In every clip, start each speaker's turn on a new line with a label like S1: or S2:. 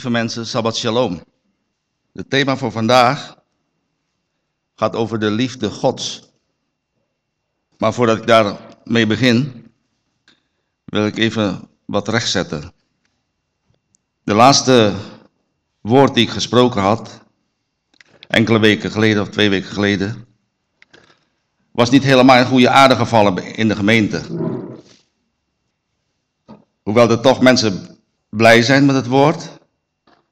S1: Lieve mensen, Sabbat Shalom. Het thema voor vandaag gaat over de liefde Gods. Maar voordat ik daarmee begin, wil ik even wat rechtzetten. De laatste woord die ik gesproken had, enkele weken geleden of twee weken geleden, was niet helemaal in goede aarde gevallen in de gemeente. Hoewel er toch mensen blij zijn met het woord,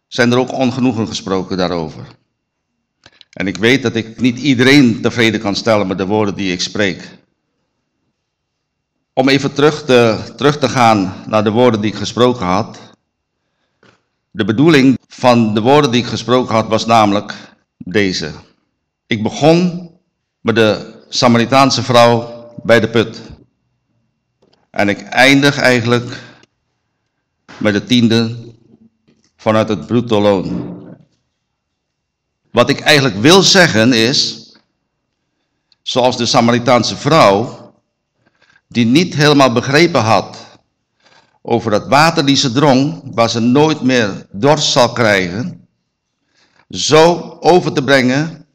S1: zijn er ook ongenoegen gesproken daarover. En ik weet dat ik niet iedereen tevreden kan stellen met de woorden die ik spreek. Om even terug te, terug te gaan naar de woorden die ik gesproken had. De bedoeling van de woorden die ik gesproken had was namelijk deze. Ik begon met de Samaritaanse vrouw bij de put. En ik eindig eigenlijk met de tiende vanuit het bruto loon. Wat ik eigenlijk wil zeggen is, zoals de Samaritaanse vrouw, die niet helemaal begrepen had over dat water die ze dronk, waar ze nooit meer dorst zal krijgen, zo over te brengen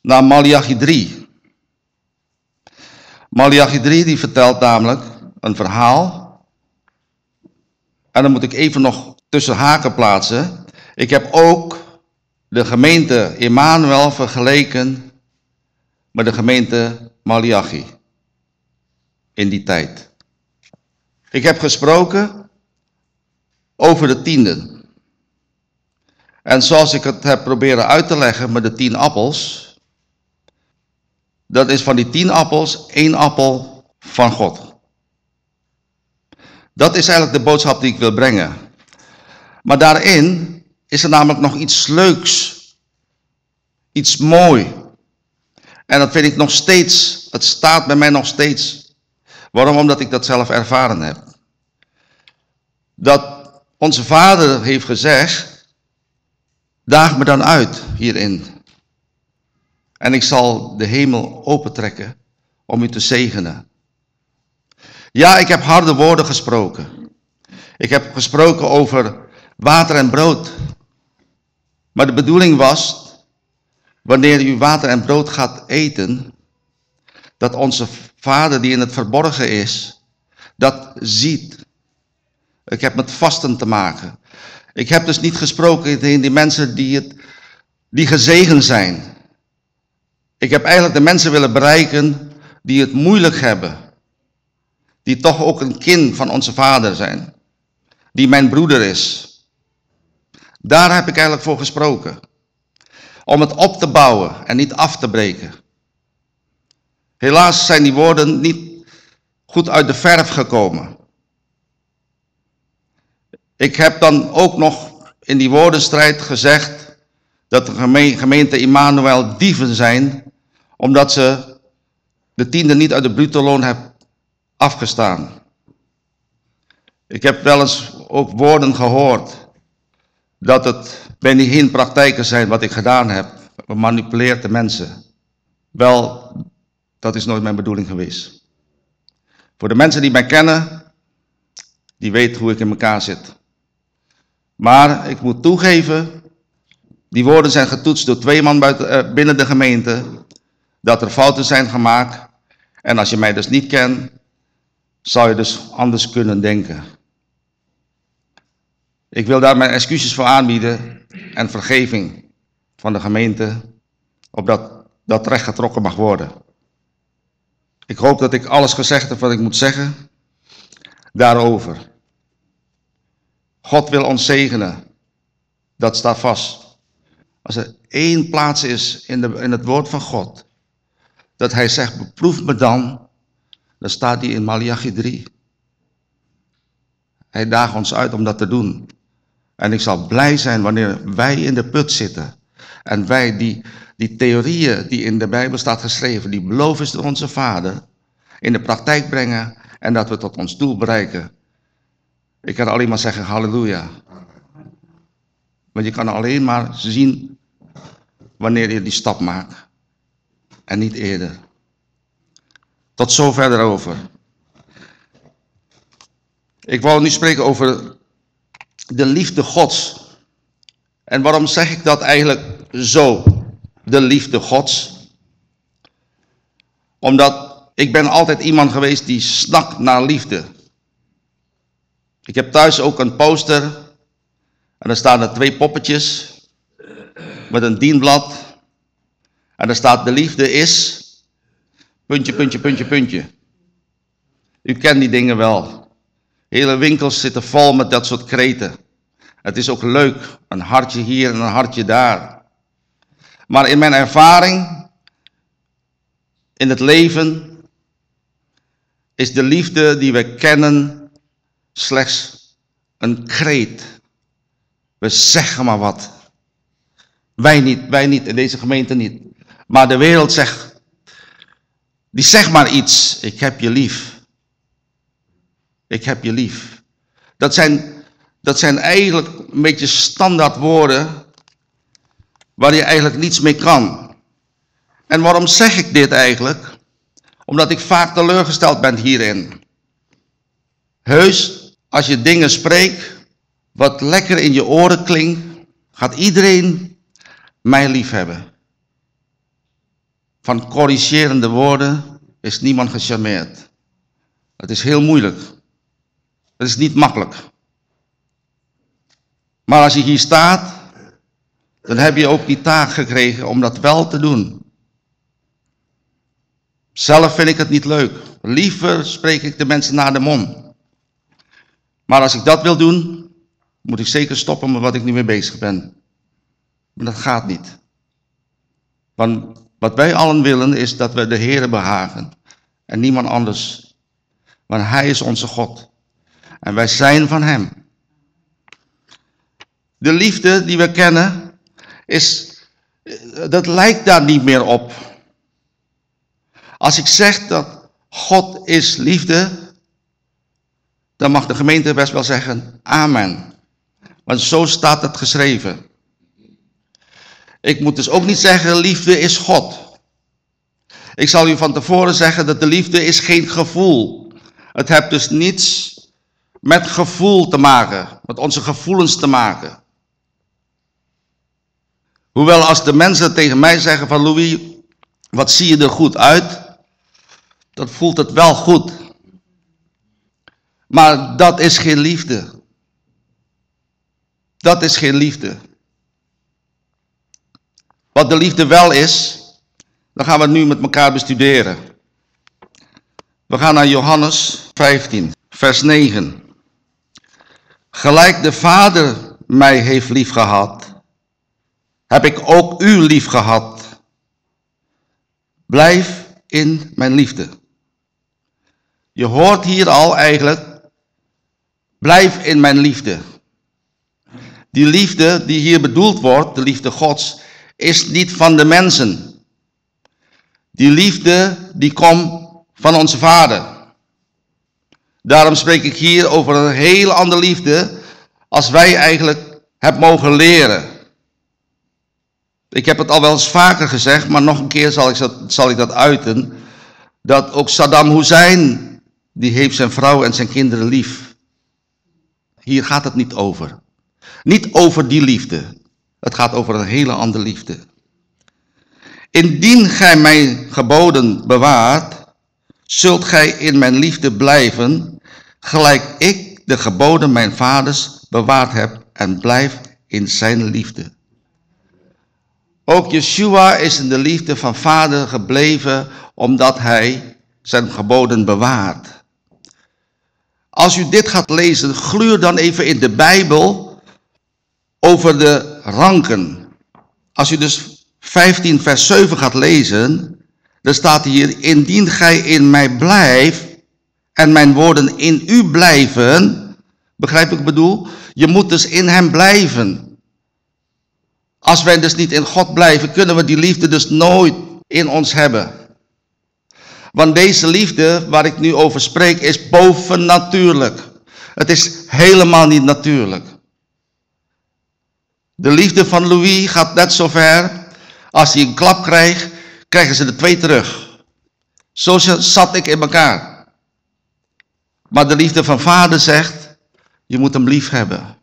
S1: naar Malachi 3. Malachi 3 die vertelt namelijk een verhaal. En dan moet ik even nog tussen haken plaatsen. Ik heb ook de gemeente Emmanuel vergeleken met de gemeente Malachi in die tijd. Ik heb gesproken over de tienden. En zoals ik het heb proberen uit te leggen met de tien appels, dat is van die tien appels één appel van God. Dat is eigenlijk de boodschap die ik wil brengen. Maar daarin is er namelijk nog iets leuks. Iets mooi. En dat vind ik nog steeds, het staat bij mij nog steeds. Waarom? Omdat ik dat zelf ervaren heb. Dat onze vader heeft gezegd, daag me dan uit hierin. En ik zal de hemel opentrekken om u te zegenen. Ja, ik heb harde woorden gesproken. Ik heb gesproken over water en brood. Maar de bedoeling was, wanneer u water en brood gaat eten, dat onze Vader die in het verborgen is, dat ziet. Ik heb met vasten te maken. Ik heb dus niet gesproken tegen die mensen die, het, die gezegend zijn. Ik heb eigenlijk de mensen willen bereiken die het moeilijk hebben. Die toch ook een kind van onze vader zijn. Die mijn broeder is. Daar heb ik eigenlijk voor gesproken. Om het op te bouwen en niet af te breken. Helaas zijn die woorden niet goed uit de verf gekomen. Ik heb dan ook nog in die woordenstrijd gezegd dat de gemeente Immanuel dieven zijn, omdat ze de tiende niet uit de bruto loon hebben afgestaan. Ik heb wel eens ook woorden gehoord dat het geen praktijken zijn wat ik gedaan heb. Manipuleert de mensen. Wel, dat is nooit mijn bedoeling geweest. Voor de mensen die mij kennen, die weten hoe ik in elkaar zit. Maar ik moet toegeven, die woorden zijn getoetst door twee man buiten, eh, binnen de gemeente, dat er fouten zijn gemaakt. En als je mij dus niet kent, zou je dus anders kunnen denken. Ik wil daar mijn excuses voor aanbieden en vergeving van de gemeente, opdat dat recht getrokken mag worden. Ik hoop dat ik alles gezegd heb wat ik moet zeggen daarover. God wil ons zegenen. Dat staat vast. Als er één plaats is in, de, in het woord van God, dat hij zegt, beproef me dan, dan staat die in Malachi 3. Hij daagt ons uit om dat te doen. En ik zal blij zijn wanneer wij in de put zitten. En wij die, die theorieën die in de Bijbel staat geschreven, die beloven door onze Vader, in de praktijk brengen en dat we tot ons doel bereiken. Ik kan alleen maar zeggen halleluja. Want je kan alleen maar zien wanneer je die stap maakt. En niet eerder. Tot zover erover. Ik wou nu spreken over de liefde Gods. En waarom zeg ik dat eigenlijk zo? De liefde Gods. Omdat ik ben altijd iemand geweest die snakt naar liefde. Ik heb thuis ook een poster. En daar staan er twee poppetjes. Met een dienblad. En daar staat de liefde is. Puntje, puntje, puntje, puntje. U kent die dingen wel. Hele winkels zitten vol met dat soort kreten. Het is ook leuk. Een hartje hier en een hartje daar. Maar in mijn ervaring, in het leven, is de liefde die we kennen slechts een kreet. We zeggen maar wat. Wij niet, wij niet, in deze gemeente niet. Maar de wereld zegt, die zegt maar iets. Ik heb je lief. Ik heb je lief. Dat zijn, dat zijn eigenlijk een beetje standaard woorden waar je eigenlijk niets mee kan. En waarom zeg ik dit eigenlijk? Omdat ik vaak teleurgesteld ben hierin. Heus, als je dingen spreekt, wat lekker in je oren klinkt, gaat iedereen mij lief hebben. Van corrigerende woorden is niemand gecharmeerd. Het is heel moeilijk. Het is niet makkelijk. Maar als je hier staat, dan heb je ook die taak gekregen om dat wel te doen. Zelf vind ik het niet leuk. Liever spreek ik de mensen naar de mond. Maar als ik dat wil doen, moet ik zeker stoppen met wat ik nu mee bezig ben. Maar dat gaat niet. Want wat wij allen willen is dat we de Heer behagen. En niemand anders. Want Hij is onze God. En wij zijn van Hem. De liefde die we kennen, is, dat lijkt daar niet meer op. Als ik zeg dat God is liefde, dan mag de gemeente best wel zeggen amen. Want zo staat het geschreven. Ik moet dus ook niet zeggen liefde is God. Ik zal u van tevoren zeggen dat de liefde is geen gevoel. Het heeft dus niets met gevoel te maken, met onze gevoelens te maken. Hoewel als de mensen tegen mij zeggen van Louis, wat zie je er goed uit, dan voelt het wel goed. Maar dat is geen liefde. Dat is geen liefde. Wat de liefde wel is, dan gaan we nu met elkaar bestuderen. We gaan naar Johannes 15, vers 9. Gelijk de Vader mij heeft liefgehad, heb ik ook u liefgehad. Blijf in mijn liefde. Je hoort hier al eigenlijk, blijf in mijn liefde. Die liefde die hier bedoeld wordt, de liefde Gods, is niet van de mensen. Die liefde die komt van onze Vader. Daarom spreek ik hier over een heel andere liefde als wij eigenlijk hebben mogen leren. Ik heb het al wel eens vaker gezegd, maar nog een keer zal ik dat, zal ik dat uiten. Dat ook Saddam Hussein, die heeft zijn vrouw en zijn kinderen lief. Hier gaat het niet over. Niet over die liefde. Het gaat over een hele andere liefde. Indien gij mijn geboden bewaart, zult gij in mijn liefde blijven, gelijk ik de geboden mijn vaders bewaard heb en blijf in zijn liefde. Ook Yeshua is in de liefde van vader gebleven, omdat hij zijn geboden bewaart. Als u dit gaat lezen, gluur dan even in de Bijbel over de ranken. Als u dus 15 vers 7 gaat lezen, dan staat hier, indien gij in mij blijft en mijn woorden in u blijven, begrijp ik bedoel? Je moet dus in hem blijven. Als wij dus niet in God blijven, kunnen we die liefde dus nooit in ons hebben. Want deze liefde waar ik nu over spreek is bovennatuurlijk. Het is helemaal niet natuurlijk. De liefde van Louis gaat net zo ver. Als hij een klap krijgt, krijgen ze er twee terug. Zo zat ik in elkaar. Maar de liefde van vader zegt, je moet hem lief hebben.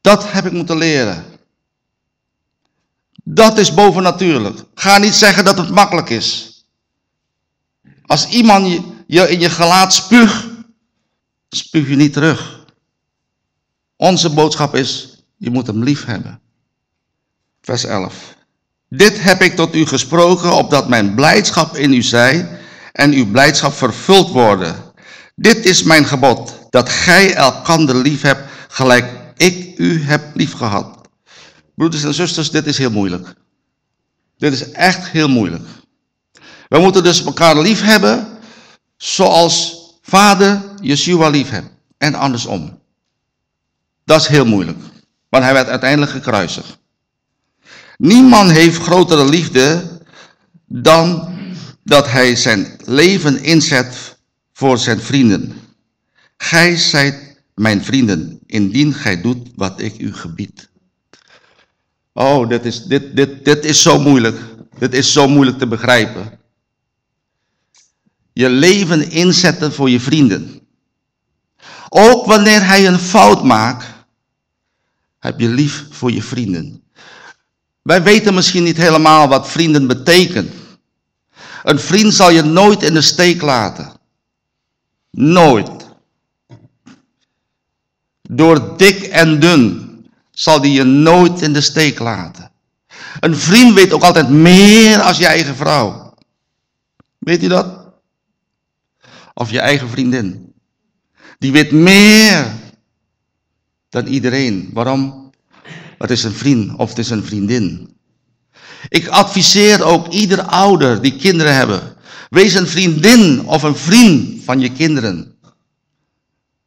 S1: Dat heb ik moeten leren. Dat is bovennatuurlijk. Ga niet zeggen dat het makkelijk is. Als iemand je, je in je gelaat spuugt, spuug je niet terug. Onze boodschap is, je moet hem lief hebben. Vers 11. Dit heb ik tot u gesproken, opdat mijn blijdschap in u zij en uw blijdschap vervuld worden. Dit is mijn gebod, dat gij elkander lief hebt, gelijk ik u heb lief gehad. Broeders en zusters, dit is heel moeilijk. Dit is echt heel moeilijk. We moeten dus elkaar lief hebben, zoals vader Yeshua lief hebt. En andersom. Dat is heel moeilijk. Want hij werd uiteindelijk gekruisigd. Niemand heeft grotere liefde dan dat hij zijn leven inzet voor zijn vrienden. Gij zijt mijn vrienden, indien gij doet wat ik u gebied. Oh, dit is, dit, dit, dit is zo moeilijk. Dit is zo moeilijk te begrijpen. Je leven inzetten voor je vrienden. Ook wanneer hij een fout maakt, heb je lief voor je vrienden. Wij weten misschien niet helemaal wat vrienden betekenen. Een vriend zal je nooit in de steek laten. Nooit. Door dik en dun zal die je nooit in de steek laten. Een vriend weet ook altijd meer als je eigen vrouw. Weet u dat? Of je eigen vriendin. Die weet meer dan iedereen. Waarom? Het is een vriend of het is een vriendin. Ik adviseer ook ieder ouder die kinderen hebben. Wees een vriendin of een vriend van je kinderen.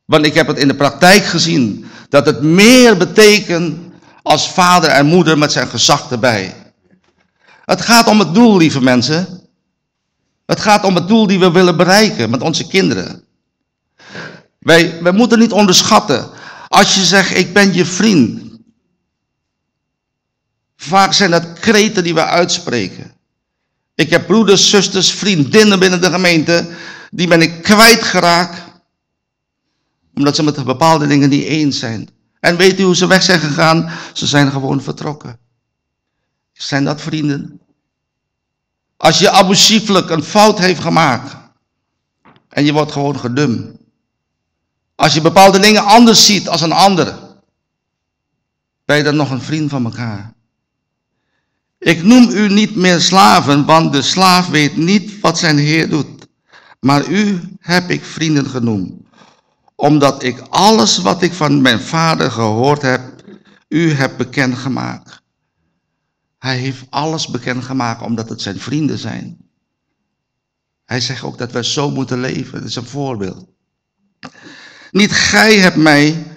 S1: Want ik heb het in de praktijk gezien dat het meer betekent als vader en moeder met zijn gezag erbij. Het gaat om het doel, lieve mensen. Het gaat om het doel die we willen bereiken met onze kinderen. Wij, wij moeten niet onderschatten. Als je zegt, ik ben je vriend. Vaak zijn dat kreten die we uitspreken. Ik heb broeders, zusters, vriendinnen binnen de gemeente. Die ben ik kwijtgeraakt. Omdat ze met bepaalde dingen niet eens zijn. En weet u hoe ze weg zijn gegaan? Ze zijn gewoon vertrokken. Zijn dat vrienden? Als je abusieflijk een fout heeft gemaakt. En je wordt gewoon gedum. Als je bepaalde dingen anders ziet als een ander. Ben je dan nog een vriend van elkaar? Ik noem u niet meer slaven, want de slaaf weet niet wat zijn heer doet. Maar u heb ik vrienden genoemd, omdat ik alles wat ik van mijn vader gehoord heb, u heb bekendgemaakt. Hij heeft alles bekendgemaakt omdat het zijn vrienden zijn. Hij zegt ook dat wij zo moeten leven. Dat is een voorbeeld. Niet gij hebt mij,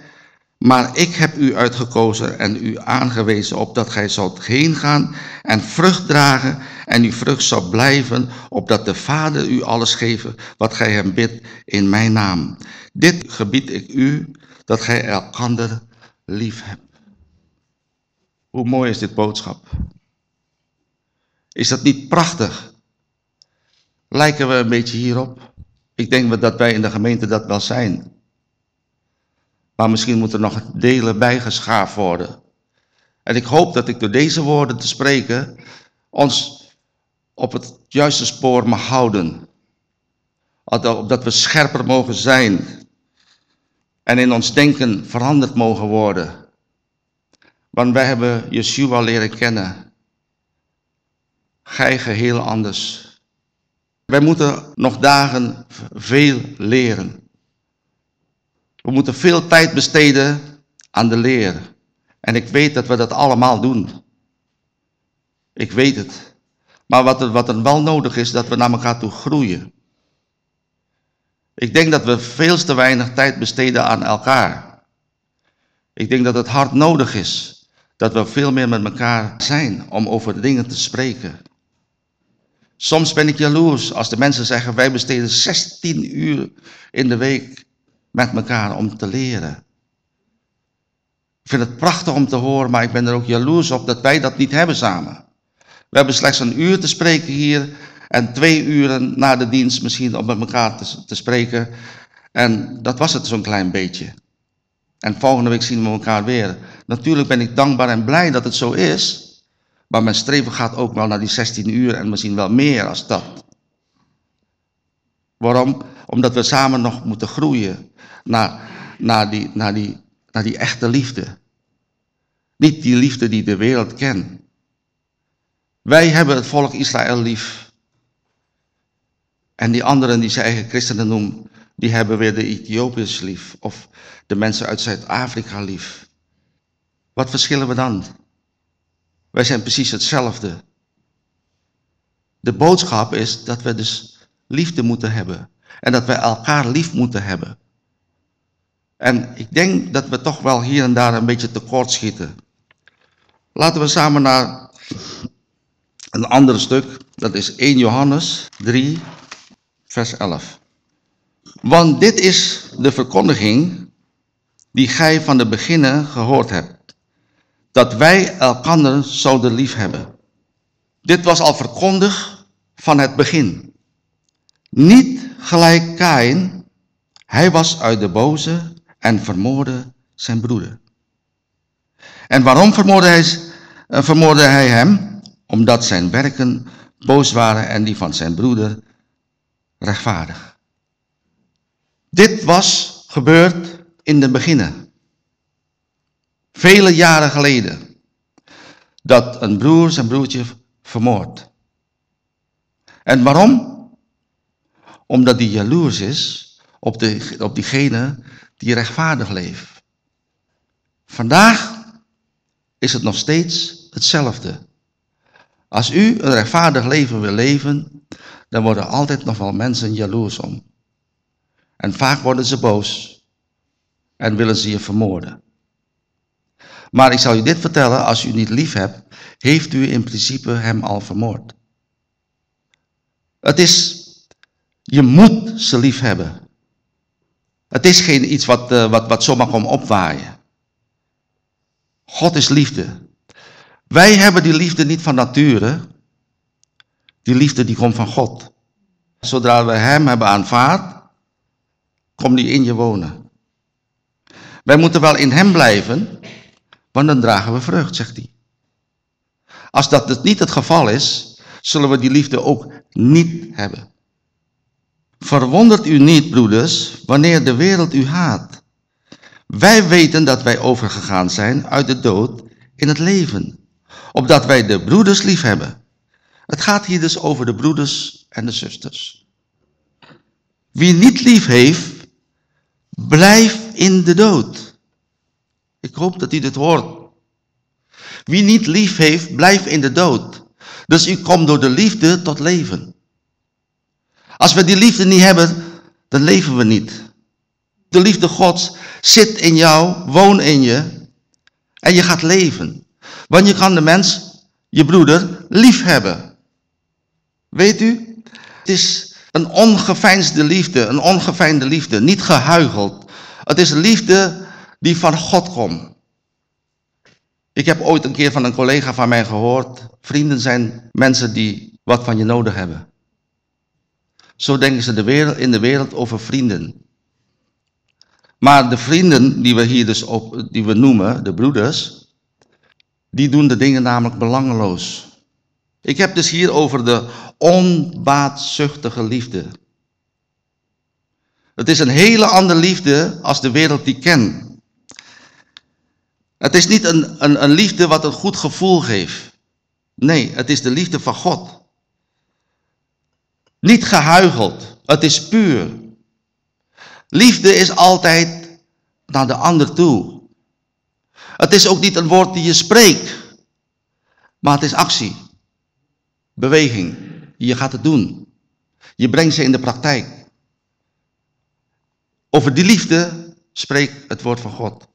S1: maar ik heb u uitgekozen en u aangewezen opdat gij zult heen gaan en vrucht dragen en uw vrucht zal blijven, opdat de Vader u alles geven wat gij hem bidt in mijn naam. Dit gebied ik u, dat gij elkander lief hebt. Hoe mooi is dit boodschap? Is dat niet prachtig? Lijken we een beetje hierop? Ik denk dat wij in de gemeente dat wel zijn. Maar misschien moet er nog delen bijgeschaafd worden. En ik hoop dat ik door deze woorden te spreken ons op het juiste spoor mag houden. Opdat we scherper mogen zijn. En in ons denken veranderd mogen worden. Want wij hebben Yeshua leren kennen. Gij geheel anders. Wij moeten nog dagen veel leren. We moeten veel tijd besteden aan de leer. En ik weet dat we dat allemaal doen. Ik weet het. Maar wat er, wat er wel nodig is, dat we naar elkaar toe groeien. Ik denk dat we veel te weinig tijd besteden aan elkaar. Ik denk dat het hard nodig is dat we veel meer met elkaar zijn om over dingen te spreken. Soms ben ik jaloers als de mensen zeggen, wij besteden 16 uur in de week met elkaar om te leren. Ik vind het prachtig om te horen, maar ik ben er ook jaloers op dat wij dat niet hebben samen. We hebben slechts een uur te spreken hier en twee uren na de dienst misschien om met elkaar te, spreken. En dat was het zo'n klein beetje. En volgende week zien we elkaar weer. Natuurlijk ben ik dankbaar en blij dat het zo is. Maar mijn streven gaat ook wel naar die 16 uur en misschien wel meer als dat. Waarom? Omdat we samen nog moeten groeien naar, naar, die, naar, die, naar die echte liefde. Niet die liefde die de wereld kent. Wij hebben het volk Israël lief. En die anderen die ze eigen christenen noemen, die hebben weer de Ethiopiërs lief. Of de mensen uit Zuid-Afrika lief. Wat verschillen we dan? Wij zijn precies hetzelfde. De boodschap is dat we dus liefde moeten hebben. En dat we elkaar lief moeten hebben. En ik denk dat we toch wel hier en daar een beetje tekort schieten. Laten we samen naar een ander stuk. Dat is 1 Johannes 3, vers 11. Want dit is de verkondiging die gij van de beginnen gehoord hebt. Dat wij elkander zouden lief hebben. Dit was al verkondigd van het begin. Niet gelijk Kain, hij was uit de boze en vermoorde zijn broeder. En waarom vermoorde hij, vermoorde hij hem? Omdat zijn werken boos waren en die van zijn broeder rechtvaardig. Dit was gebeurd in de beginnen. Vele jaren geleden. Dat een broer zijn broertje vermoordt. En waarom? Omdat hij jaloers is op, de, op diegene die rechtvaardig leeft. Vandaag is het nog steeds hetzelfde. Als u een rechtvaardig leven wil leven, dan worden altijd nog wel mensen jaloers om. En vaak worden ze boos en willen ze je vermoorden. Maar ik zal u dit vertellen, als u niet lief hebt, heeft u in principe hem al vermoord. Het is, je moet ze lief hebben. Het is geen iets wat, uh, wat, wat zomaar komt opwaaien. God is liefde. Wij hebben die liefde niet van nature. Die liefde die komt van God. Zodra we hem hebben aanvaard, komt die in je wonen. Wij moeten wel in hem blijven, want dan dragen we vrucht, zegt hij. Als dat niet het geval is, zullen we die liefde ook niet hebben. Verwondert u niet, broeders, wanneer de wereld u haat. Wij weten dat wij overgegaan zijn uit de dood in het leven, opdat wij de broeders lief hebben. Het gaat hier dus over de broeders en de zusters. Wie niet lief heeft, blijft in de dood. Ik hoop dat u dit hoort. Wie niet lief heeft, blijft in de dood. Dus u komt door de liefde tot leven. Als we die liefde niet hebben, dan leven we niet. De liefde Gods zit in jou, woont in je en je gaat leven. Want je kan de mens, je broeder, lief hebben. Weet u? Het is een ongeveinsde liefde, een ongeveinsde liefde, niet gehuigeld. Het is liefde die van God komt. Ik heb ooit een keer van een collega van mij gehoord, vrienden zijn mensen die wat van je nodig hebben. Zo denken ze de wereld, in de wereld over vrienden. Maar de vrienden die we hier dus op, die we noemen, de broeders, die doen de dingen namelijk belangeloos. Ik heb dus hier over de onbaatzuchtige liefde. Het is een hele andere liefde als de wereld die kent. Het is niet een, een, een liefde wat een goed gevoel geeft. Nee, het is de liefde van God. Niet gehuigeld. Het is puur. Liefde is altijd naar de ander toe. Het is ook niet een woord die je spreekt. Maar het is actie. Beweging. Je gaat het doen. Je brengt ze in de praktijk. Over die liefde spreekt het woord van God.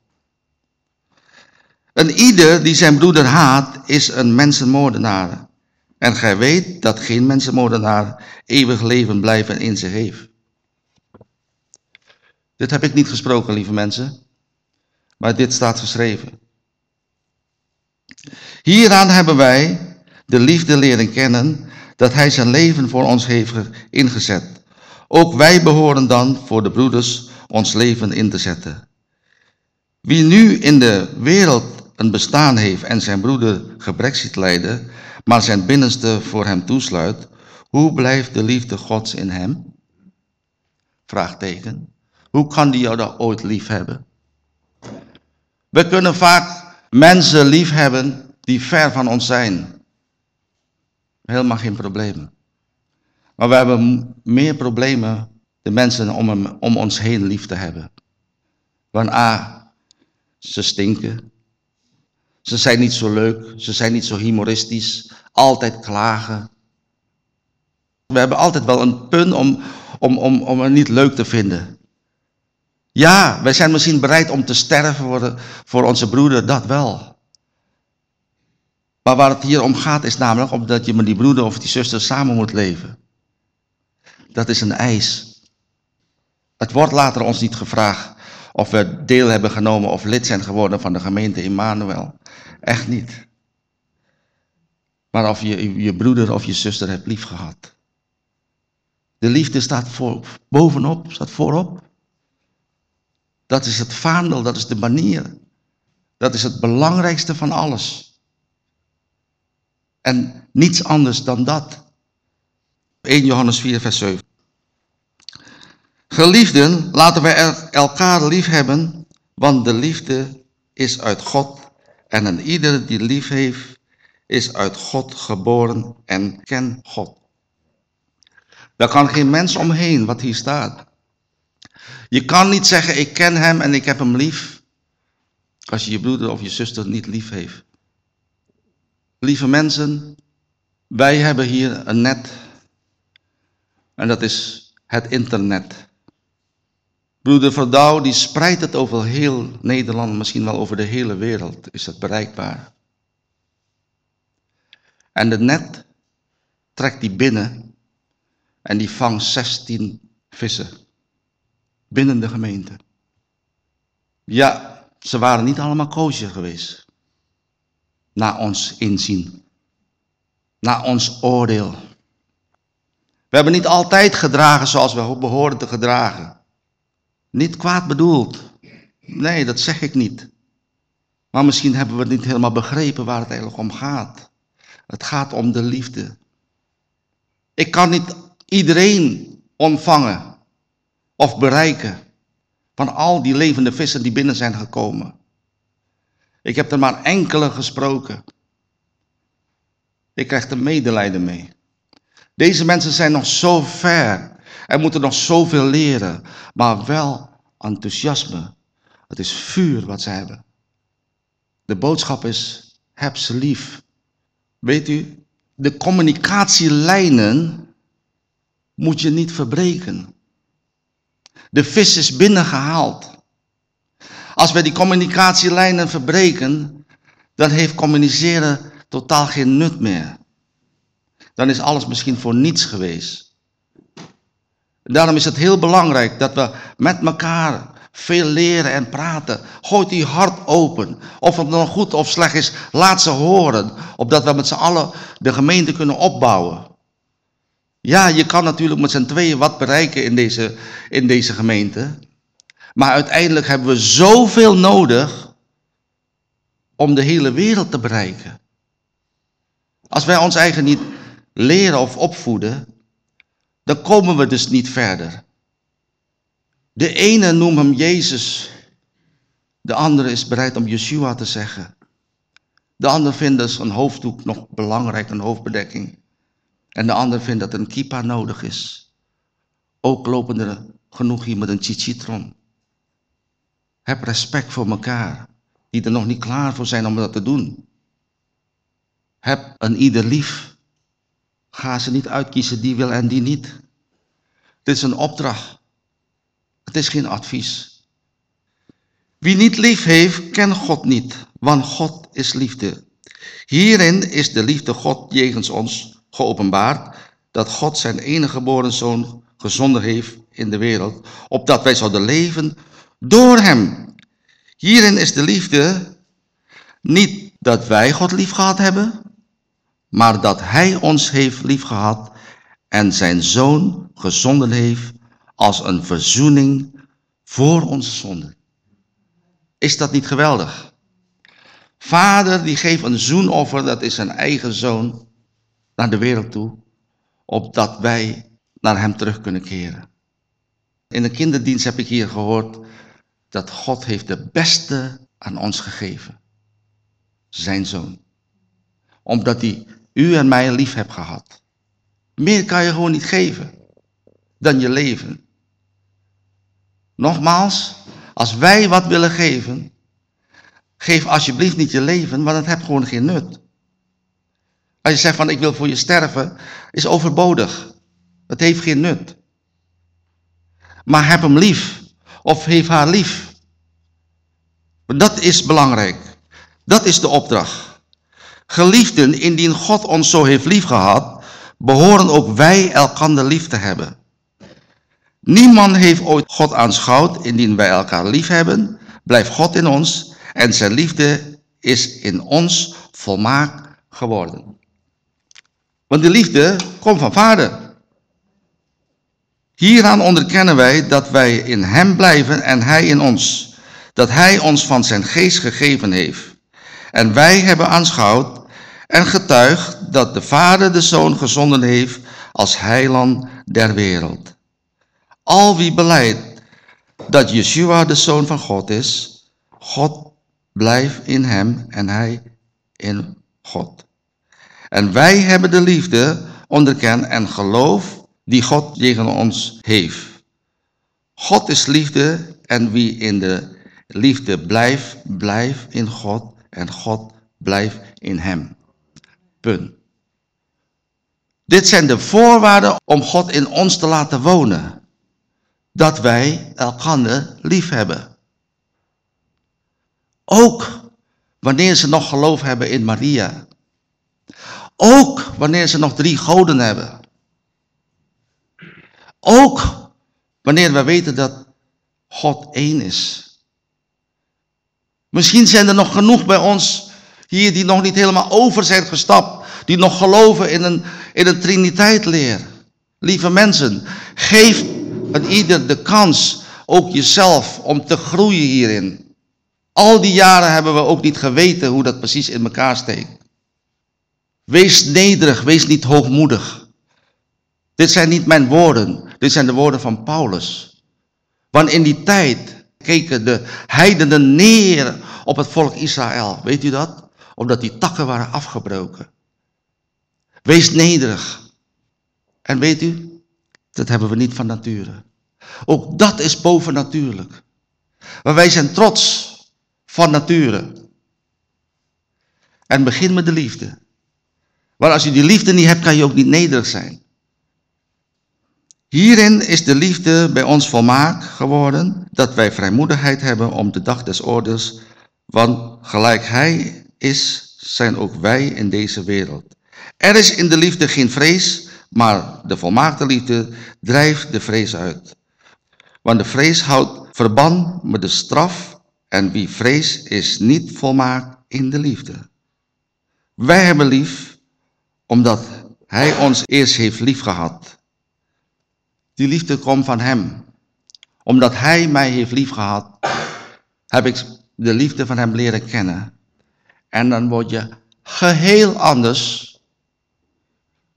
S1: Een ieder die zijn broeder haat, is een mensenmoordenaar. En gij weet dat geen mensenmoordenaar eeuwig leven blijven in zich heeft. Dit heb ik niet gesproken, lieve mensen. Maar dit staat geschreven. Hieraan hebben wij de liefde leren kennen dat hij zijn leven voor ons heeft ingezet. Ook wij behoren dan voor de broeders ons leven in te zetten. Wie nu in de wereld een bestaan heeft en zijn broeder gebrek ziet lijden, maar zijn binnenste voor hem toesluit, hoe blijft de liefde Gods in hem? Vraagteken. Hoe kan die jou dan ooit lief hebben? We kunnen vaak mensen lief hebben die ver van ons zijn. Helemaal geen probleem. Maar we hebben meer problemen, de mensen om, om ons heen lief te hebben. Want A, ze stinken. Ze zijn niet zo leuk, ze zijn niet zo humoristisch, altijd klagen. We hebben altijd wel een punt om, om, om, om het niet leuk te vinden. Ja, wij zijn misschien bereid om te sterven voor, voor onze broeder, dat wel. Maar waar het hier om gaat is namelijk omdat je met die broeder of die zuster samen moet leven. Dat is een eis. Het wordt later ons niet gevraagd of we deel hebben genomen of lid zijn geworden van de gemeente Immanuel. Echt niet. Maar of je je broeder of je zuster hebt lief gehad. De liefde staat voor, bovenop, staat voorop. Dat is het vaandel, dat is de manier. Dat is het belangrijkste van alles. En niets anders dan dat. 1 Johannes 4, vers 7. Geliefden, laten wij elkaar lief hebben, want de liefde is uit God. En een ieder die lief heeft, is uit God geboren en kent God. Daar kan geen mens omheen wat hier staat. Je kan niet zeggen, ik ken hem en ik heb hem lief, als je je broeder of je zuster niet lief heeft. Lieve mensen, wij hebben hier een net. En dat is het internet. Broeder Verdouw die spreidt het over heel Nederland, misschien wel over de hele wereld is het bereikbaar. En de net trekt die binnen en die vangt 16 vissen binnen de gemeente. Ja, ze waren niet allemaal koosje geweest. Na ons inzien. Na ons oordeel. We hebben niet altijd gedragen zoals we behoren te gedragen. Niet kwaad bedoeld. Nee, dat zeg ik niet. Maar misschien hebben we niet helemaal begrepen waar het eigenlijk om gaat. Het gaat om de liefde. Ik kan niet iedereen ontvangen of bereiken van al die levende vissen die binnen zijn gekomen. Ik heb er maar enkele gesproken. Ik krijg er medelijden mee. Deze mensen zijn nog zo ver en moeten nog zoveel leren, maar wel enthousiasme. Het is vuur wat ze hebben. De boodschap is, heb ze lief. Weet u, de communicatielijnen moet je niet verbreken. De vis is binnengehaald. Als wij die communicatielijnen verbreken, dan heeft communiceren totaal geen nut meer. Dan is alles misschien voor niets geweest. Daarom is het heel belangrijk dat we met elkaar veel leren en praten. Gooi die hart open. Of het nog goed of slecht is, laat ze horen. Opdat we met z'n allen de gemeente kunnen opbouwen. Ja, je kan natuurlijk met z'n tweeën wat bereiken in deze, in deze gemeente. Maar uiteindelijk hebben we zoveel nodig om de hele wereld te bereiken. Als wij ons eigen niet leren of opvoeden, dan komen we dus niet verder. De ene noemt hem Jezus, de andere is bereid om Yeshua te zeggen. De ander vindt dus een hoofddoek nog belangrijk, een hoofdbedekking. En de ander vindt dat een kippa nodig is. Ook lopen er genoeg hier met een chichitron. Heb respect voor elkaar, die er nog niet klaar voor zijn om dat te doen. Heb een ieder lief. Ga ze niet uitkiezen die wil en die niet. Dit is een opdracht. Het is geen advies. Wie niet lief heeft, kent God niet, want God is liefde. Hierin is de liefde God jegens ons geopenbaard, dat God zijn enige geboren zoon gezonden heeft in de wereld, opdat wij zouden leven door hem. Hierin is de liefde niet dat wij God lief gehad hebben, maar dat Hij ons heeft liefgehad en zijn zoon gezonden heeft als een verzoening voor onze zonden. Is dat niet geweldig? Vader die geeft een zoenoffer, dat is zijn eigen zoon, naar de wereld toe, opdat wij naar hem terug kunnen keren. In de kinderdienst heb ik hier gehoord dat God heeft de beste aan ons gegeven. Zijn zoon. Omdat hij u en mij lief heeft gehad. Meer kan je gewoon niet geven dan je leven. Nogmaals, als wij wat willen geven, geef alsjeblieft niet je leven, want het heeft gewoon geen nut. Als je zegt van ik wil voor je sterven, is overbodig. Het heeft geen nut. Maar heb hem lief. Of heeft haar lief. Dat is belangrijk. Dat is de opdracht. Geliefden, indien God ons zo heeft lief gehad, behoren ook wij elkander lief te hebben. Niemand heeft ooit God aanschouwd, indien wij elkaar lief hebben, blijft God in ons en zijn liefde is in ons volmaakt geworden. Want de liefde komt van vader. Hieraan onderkennen wij dat wij in hem blijven en hij in ons. Dat hij ons van zijn geest gegeven heeft. En wij hebben aanschouwd en getuigd dat de Vader de Zoon gezonden heeft als heiland der wereld. Al wie beleidt dat Yeshua de Zoon van God is, God blijft in hem en hij in God. En wij hebben de liefde onderkend en geloof die God tegen ons heeft. God is liefde en wie in de liefde blijft, blijft in God en God blijft in hem. Punt. Dit zijn de voorwaarden om God in ons te laten wonen. Dat wij elkander lief hebben. Ook wanneer ze nog geloof hebben in Maria. Ook wanneer ze nog drie goden hebben. Ook wanneer we weten dat God één is. Misschien zijn er nog genoeg bij ons hier die nog niet helemaal over zijn gestapt. Die nog geloven in een, in een triniteitleer. Lieve mensen, geef aan ieder de kans, ook jezelf, om te groeien hierin. Al die jaren hebben we ook niet geweten hoe dat precies in elkaar steekt. Wees nederig, wees niet hoogmoedig. Dit zijn niet mijn woorden, dit zijn de woorden van Paulus. Want in die tijd keken de heidenen neer op het volk Israël. Weet u dat? Omdat die takken waren afgebroken. Wees nederig. En weet u, dat hebben we niet van nature. Ook dat is bovennatuurlijk. Maar wij zijn trots van nature. En begin met de liefde. Maar als je die liefde niet hebt, kan je ook niet nederig zijn. Hierin is de liefde bij ons volmaakt geworden, dat wij vrijmoedigheid hebben om de dag des oordeels, want gelijk hij is, zijn ook wij in deze wereld. Er is in de liefde geen vrees, maar de volmaakte liefde drijft de vrees uit. Want de vrees houdt verband met de straf en wie vrees is niet volmaakt in de liefde. Wij hebben lief, omdat hij ons eerst heeft lief gehad. Die liefde komt van hem. Omdat hij mij heeft lief gehad, heb ik de liefde van hem leren kennen. En dan word je geheel anders.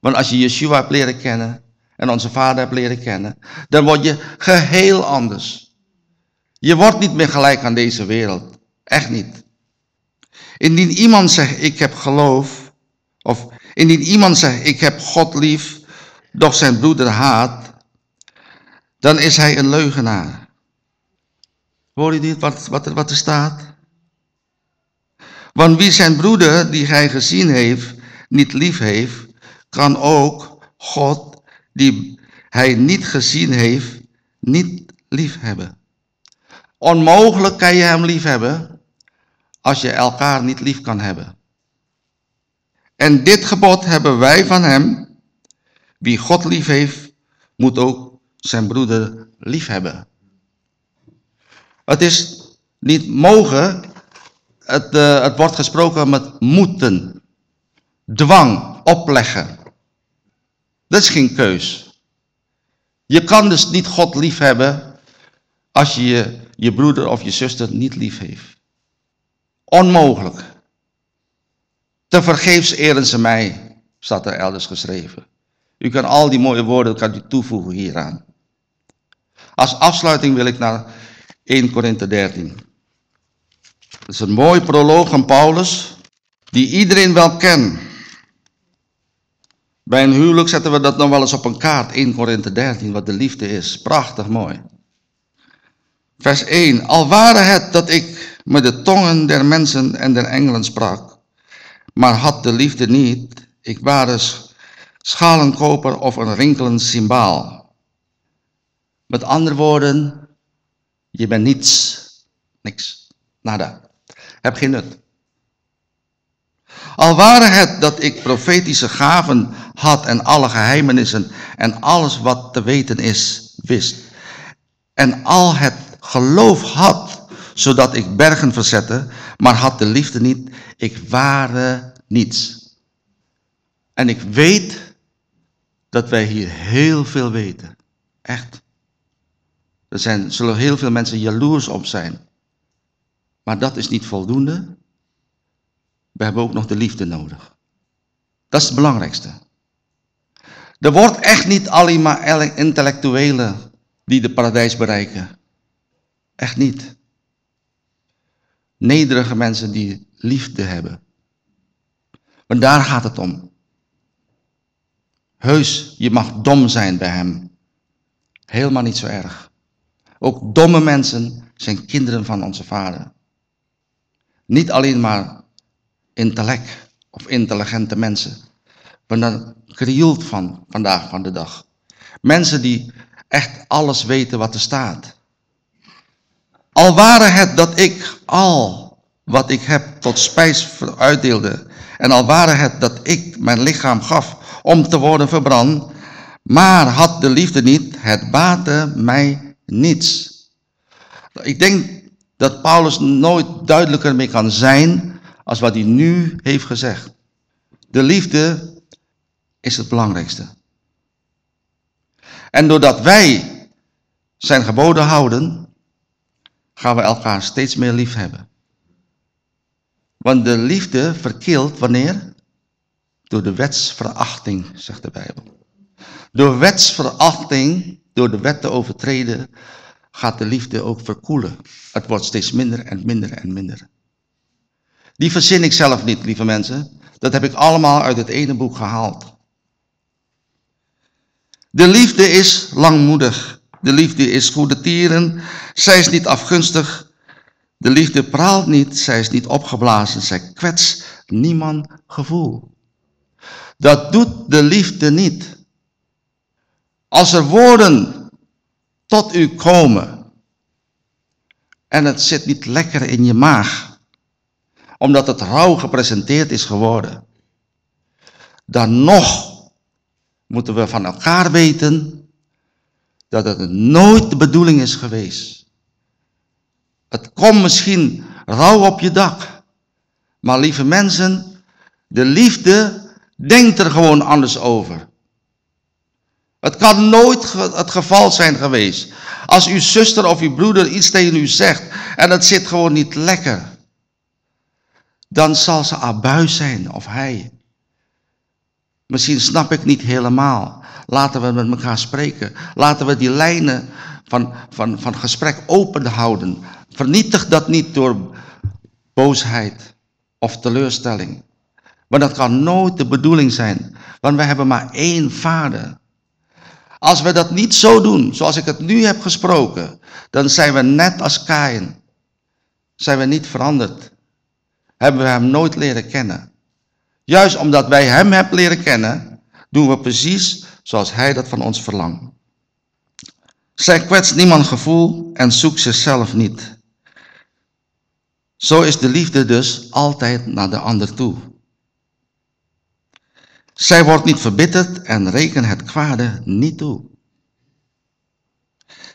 S1: Want als je Yeshua hebt leren kennen en onze vader hebt leren kennen, dan word je geheel anders. Je wordt niet meer gelijk aan deze wereld. Echt niet. Indien iemand zegt, ik heb geloof, of indien iemand zegt, ik heb God lief, doch zijn broeder haat, dan is hij een leugenaar. Hoor je niet wat, wat, er, wat er staat? Want wie zijn broeder, die hij gezien heeft, niet lief heeft, kan ook God, die hij niet gezien heeft, niet lief hebben. Onmogelijk kan je hem lief hebben als je elkaar niet lief kan hebben. En dit gebod hebben wij van hem. Wie God lief heeft, moet ook zijn broeder liefhebben. Het is niet mogen, het, uh, het wordt gesproken met moeten, dwang, opleggen. Dat is geen keus. Je kan dus niet God liefhebben als je, je je broeder of je zuster niet lief heeft. Onmogelijk. Te vergeefs eren ze mij, staat er elders geschreven. U kan al die mooie woorden kan u toevoegen hieraan. Als afsluiting wil ik naar 1 Korinthe 13. Dat is een mooi proloog van Paulus, die iedereen wel kent. Bij een huwelijk zetten we dat nog wel eens op een kaart, 1 Korinthe 13, wat de liefde is. Prachtig mooi. Vers 1. Al waren het dat ik met de tongen der mensen en der engelen sprak, maar had de liefde niet, ik was schalenkoper of een rinkelend symbaal. Met andere woorden, je bent niets, niks, nada. Heb geen nut. Al waren het dat ik profetische gaven had en alle geheimenissen en alles wat te weten is, wist. En al het geloof had, zodat ik bergen verzette, maar had de liefde niet, ik ware niets. En ik weet dat wij hier heel veel weten. Echt. Er zijn, zullen heel veel mensen jaloers op zijn. Maar dat is niet voldoende. We hebben ook nog de liefde nodig. Dat is het belangrijkste. Er wordt echt niet alleen maar intellectuelen die de paradijs bereiken. Echt niet. Nederige mensen die liefde hebben. Maar daar gaat het om. Heus, je mag dom zijn bij hem. Helemaal niet zo erg. Ook domme mensen zijn kinderen van onze vader. Niet alleen maar intellect of intelligente mensen. Maar dan krioelt van vandaag van de dag. Mensen die echt alles weten wat er staat. Al waren het dat ik al wat ik heb tot spijs uitdeelde. En al waren het dat ik mijn lichaam gaf om te worden verbrand. Maar had de liefde niet, het baatte mij niets. Ik denk dat Paulus nooit duidelijker mee kan zijn als wat hij nu heeft gezegd. De liefde is het belangrijkste. En doordat wij zijn geboden houden, gaan we elkaar steeds meer lief hebben. Want de liefde verkeelt wanneer? Door de wetsverachting, zegt de Bijbel. Door wetsverachting, door de wet te overtreden, gaat de liefde ook verkoelen. Het wordt steeds minder en minder en minder. Die verzin ik zelf niet, lieve mensen. Dat heb ik allemaal uit het ene boek gehaald. De liefde is langmoedig. De liefde is goede tieren. Zij is niet afgunstig. De liefde praalt niet. Zij is niet opgeblazen. Zij kwetst niemand gevoel. Dat doet de liefde niet. Als er woorden tot u komen en het zit niet lekker in je maag, omdat het rauw gepresenteerd is geworden, dan nog moeten we van elkaar weten dat het nooit de bedoeling is geweest. Het komt misschien rauw op je dak. Maar lieve mensen, de liefde denkt er gewoon anders over. Het kan nooit het geval zijn geweest. Als uw zuster of uw broeder iets tegen u zegt en het zit gewoon niet lekker. Dan zal ze abuis zijn of hij. Misschien snap ik niet helemaal. Laten we met elkaar spreken. Laten we die lijnen van, van, van gesprek open houden. Vernietig dat niet door boosheid of teleurstelling. Maar dat kan nooit de bedoeling zijn. Want we hebben maar één vader. Als we dat niet zo doen, zoals ik het nu heb gesproken, dan zijn we net als Kain. Zijn we niet veranderd. Hebben we hem nooit leren kennen. Juist omdat wij hem hebben leren kennen, doen we precies zoals hij dat van ons verlangt. Zij kwetst niemand gevoel en zoekt zichzelf niet. Zo is de liefde dus altijd naar de ander toe. Zij wordt niet verbitterd en rekent het kwade niet toe.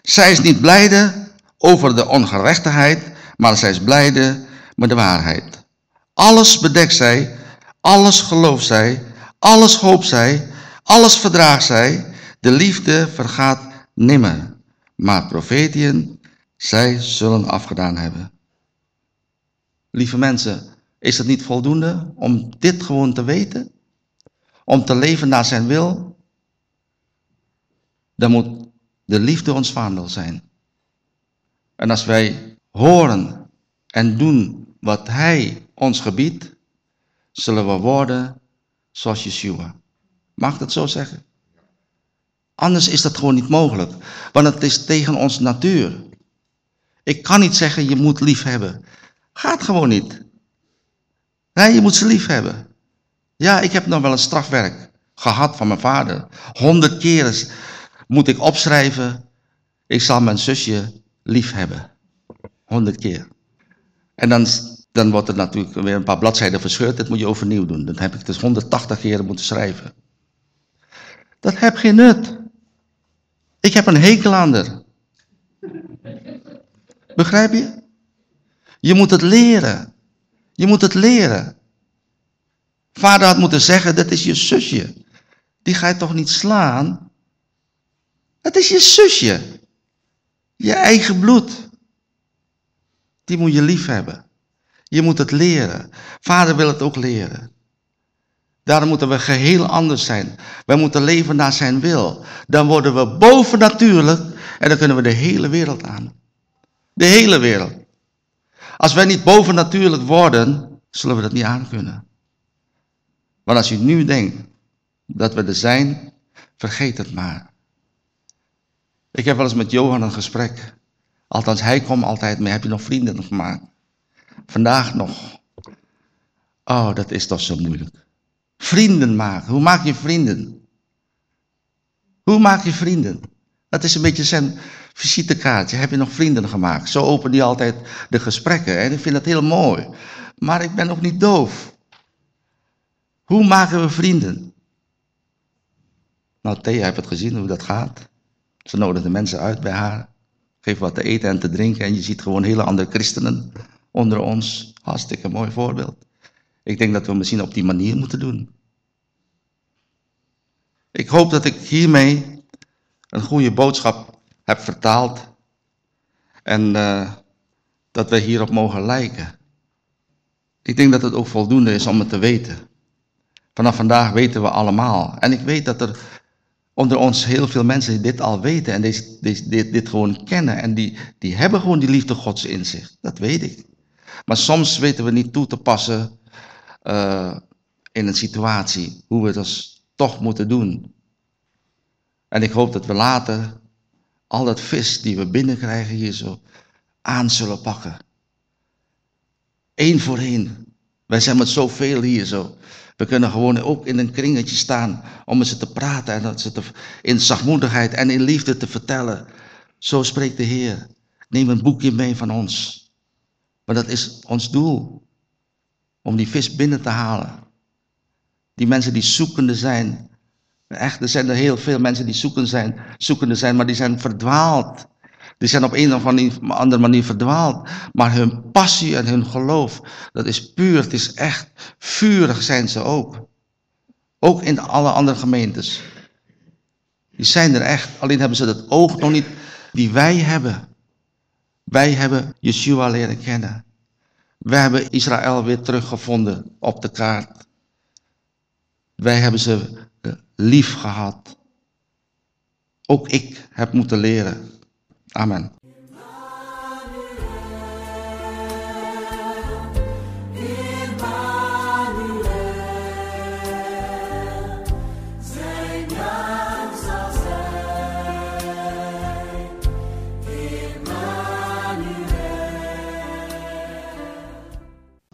S1: Zij is niet blijde over de ongerechtigheid, maar zij is blijde met de waarheid. Alles bedekt zij, alles gelooft zij, alles hoopt zij, alles verdraagt zij. De liefde vergaat nimmer. Maar profetieën zij zullen afgedaan hebben. Lieve mensen, is het niet voldoende om dit gewoon te weten? Om te leven naar zijn wil? Dan moet de liefde ons vaandel zijn. En als wij horen en doen wat hij ons gebiedt, zullen we worden zoals Yeshua. Mag ik dat zo zeggen? Anders is dat gewoon niet mogelijk. Want het is tegen ons natuur. Ik kan niet zeggen, je moet lief hebben. Gaat gewoon niet. Nee, je moet ze lief hebben. Ja, ik heb nog wel een strafwerk gehad van mijn vader. Honderd keren moet ik opschrijven. Ik zal mijn zusje lief hebben. Honderd keer. En dan, dan wordt er natuurlijk weer een paar bladzijden verscheurd. Dat moet je overnieuw doen. Dan heb ik dus 180 keren moeten schrijven. Dat heb geen nut. Ik heb een hekel aan haar. Begrijp je? Je moet het leren. Je moet het leren. Vader had moeten zeggen, dat is je zusje. Die ga je toch niet slaan? Het is je zusje. Je eigen bloed. Die moet je lief hebben. Je moet het leren. Vader wil het ook leren. Daarom moeten we geheel anders zijn. Wij moeten leven naar zijn wil. Dan worden we bovennatuurlijk en dan kunnen we de hele wereld aan. De hele wereld. Als wij niet bovennatuurlijk worden, zullen we dat niet aankunnen. Want als je nu denkt dat we er zijn, vergeet het maar. Ik heb wel eens met Johan een gesprek. Althans, hij komt altijd mee. Heb je nog vrienden gemaakt? Vandaag nog. Oh, dat is toch zo moeilijk. Vrienden maken. Hoe maak je vrienden? Hoe maak je vrienden? Dat is een beetje zijn visitekaartje. Heb je nog vrienden gemaakt? Zo open hij altijd de gesprekken. En ik vind dat heel mooi. Maar ik ben ook niet doof. Hoe maken we vrienden? Nou, Thea heeft het gezien hoe dat gaat. Ze nodigt de mensen uit bij haar. Geef wat te eten en te drinken. En je ziet gewoon hele andere christenen onder ons. Hartstikke mooi voorbeeld. Ik denk dat we misschien op die manier moeten doen. Ik hoop dat ik hiermee een goede boodschap heb vertaald. En uh, dat we hierop mogen lijken. Ik denk dat het ook voldoende is om het te weten. Vanaf vandaag weten we allemaal. En ik weet dat er onder ons heel veel mensen dit al weten en deze, deze, dit, gewoon kennen. En die, die hebben gewoon die liefde gods in zich. Dat weet ik. Maar soms weten we niet toe te passen uh, in een situatie. Hoe we dat toch moeten doen. En ik hoop dat we later al dat vis die we binnenkrijgen hier zo aan zullen pakken. Eén voor één. Wij zijn met zoveel hier zo. We kunnen gewoon ook in een kringetje staan om met ze te praten en ze te, in zachtmoedigheid en in liefde te vertellen. Zo spreekt de Heer. Neem een boekje mee van ons. Maar dat is ons doel. Om die vis binnen te halen. Die mensen die zoekende zijn. Echt, er zijn er heel veel mensen die zoekende zijn, zoekende zijn, maar die zijn verdwaald. Die zijn op een of andere manier verdwaald. Maar hun passie en hun geloof, dat is puur, het is echt. Vurig zijn ze ook. Ook in alle andere gemeentes. Die zijn er echt, alleen hebben ze dat oog nog niet die wij hebben. Wij hebben Yeshua leren kennen. Wij hebben Israël weer teruggevonden op de kaart. Wij hebben ze lief gehad. Ook ik heb moeten leren. Amen.